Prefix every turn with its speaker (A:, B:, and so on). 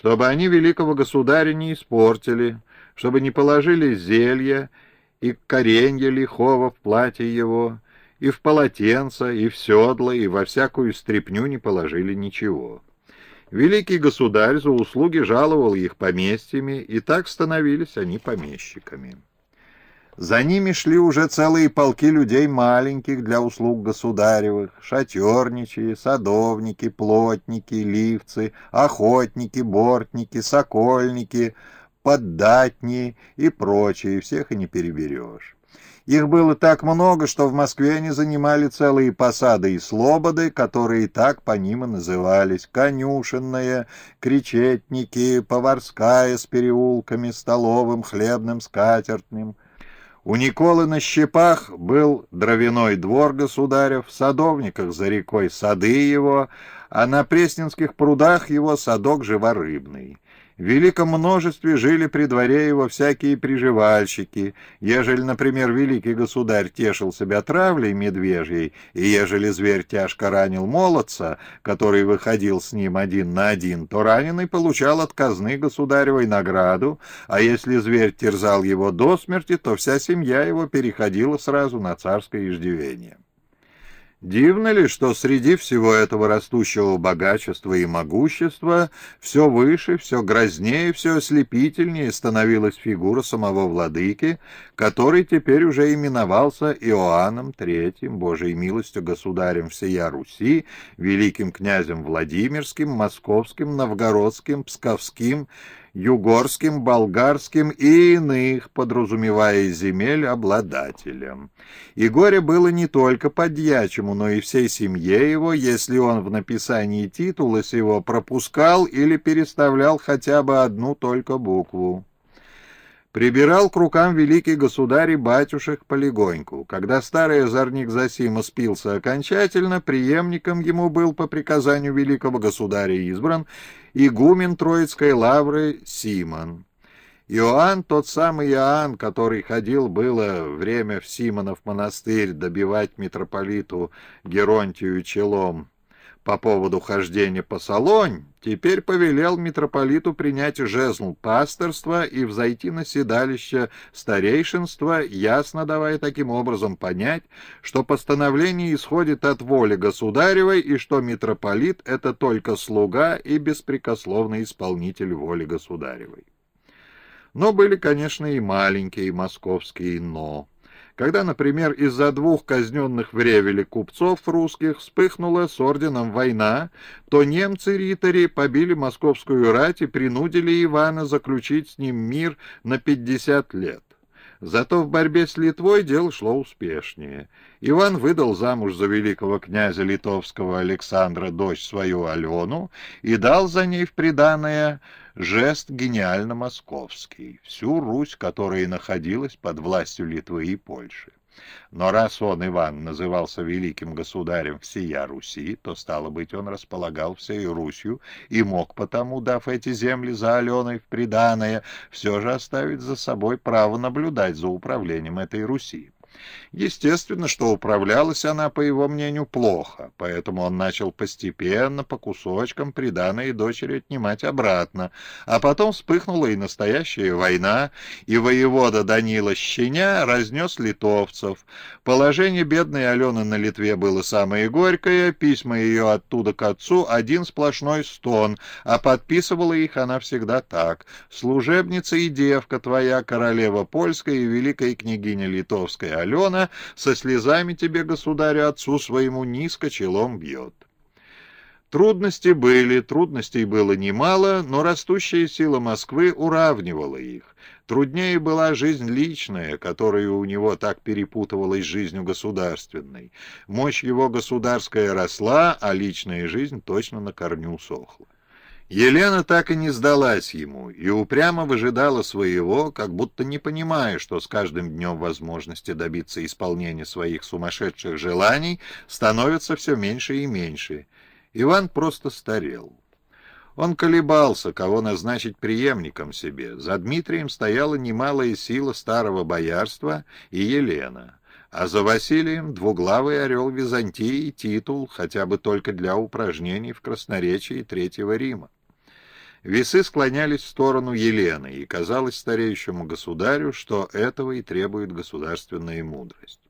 A: чтобы они великого государя не испортили, чтобы не положили зелья и коренья лихого в платье его, и в полотенце, и в седло, и во всякую стряпню не положили ничего. Великий государь за услуги жаловал их поместьями, и так становились они помещиками. За ними шли уже целые полки людей маленьких для услуг государевых, шатерничие, садовники, плотники, ливцы, охотники, бортники, сокольники, поддатни и прочие, всех и не переберешь. Их было так много, что в Москве они занимали целые посады и слободы, которые так по ним и назывались. Конюшенная, кричетники, поварская с переулками, столовым, хлебным, скатертным. У Николы на щепах был дровяной двор государев, в садовниках за рекой сады его, а на Пресненских прудах его садок живорыбный. В великом множестве жили при дворе его всякие приживальщики. Ежели, например, великий государь тешил себя травлей медвежьей, и ежели зверь тяжко ранил молодца, который выходил с ним один на один, то раненый получал от казны государевой награду, а если зверь терзал его до смерти, то вся семья его переходила сразу на царское иждивение. Дивно ли, что среди всего этого растущего богачества и могущества все выше, все грознее, все ослепительнее становилась фигура самого владыки, который теперь уже именовался Иоанном III, Божией милостью государем всея Руси, великим князем Владимирским, Московским, Новгородским, Псковским, югорским, болгарским и иных, подразумевая земель, обладателям. И горе было не только подьячему, но и всей семье его, если он в написании титула сего пропускал или переставлял хотя бы одну только букву. Прибирал к рукам великий государь и батюшек полегоньку. Когда старый озорник Засима спился окончательно, преемником ему был по приказанию великого государя избран игумен Троицкой лавры Симон. Иоанн, тот самый Иоанн, который ходил было время в Симонов монастырь добивать митрополиту Геронтию челом по поводу хождения по Солонь, теперь повелел митрополиту принять жезл пасторства и взойти на седалище старейшинства, ясно давая таким образом понять, что постановление исходит от воли государевой и что митрополит — это только слуга и беспрекословный исполнитель воли государевой. Но были, конечно, и маленькие московские «но». Когда, например, из-за двух казненных в Ревеле купцов русских вспыхнула с орденом война, то немцы-ритари побили московскую рать и принудили Ивана заключить с ним мир на 50 лет. Зато в борьбе с Литвой дело шло успешнее. Иван выдал замуж за великого князя литовского Александра дочь свою Алену и дал за ней в приданое жест гениально московский, всю Русь, которая находилась под властью Литвы и Польши. Но раз он, Иван, назывался великим государем всея Руси, то, стало быть, он располагал всей Русью и мог потому, дав эти земли за Аленой в приданое, все же оставить за собой право наблюдать за управлением этой Руси. Естественно, что управлялась она, по его мнению, плохо, поэтому он начал постепенно, по кусочкам, приданные дочери отнимать обратно, а потом вспыхнула и настоящая война, и воевода Данила Щеня разнес литовцев. Положение бедной Алены на Литве было самое горькое, письма ее оттуда к отцу один сплошной стон, а подписывала их она всегда так «Служебница и девка твоя, королева польская и великая княгиня литовская Алена, со слезами тебе, государю, отцу своему низко челом бьет. Трудности были, трудностей было немало, но растущая сила Москвы уравнивала их. Труднее была жизнь личная, которая у него так перепутывалась с жизнью государственной. Мощь его государская росла, а личная жизнь точно на корню сохла. Елена так и не сдалась ему и упрямо выжидала своего, как будто не понимая, что с каждым днем возможности добиться исполнения своих сумасшедших желаний становится все меньше и меньше. Иван просто старел. Он колебался, кого назначить преемником себе. За Дмитрием стояла немалая сила старого боярства и Елена а за Василием двуглавый орел Византии титул хотя бы только для упражнений в красноречии Третьего Рима. Весы склонялись в сторону Елены, и казалось стареющему государю, что этого и требует государственная мудрость.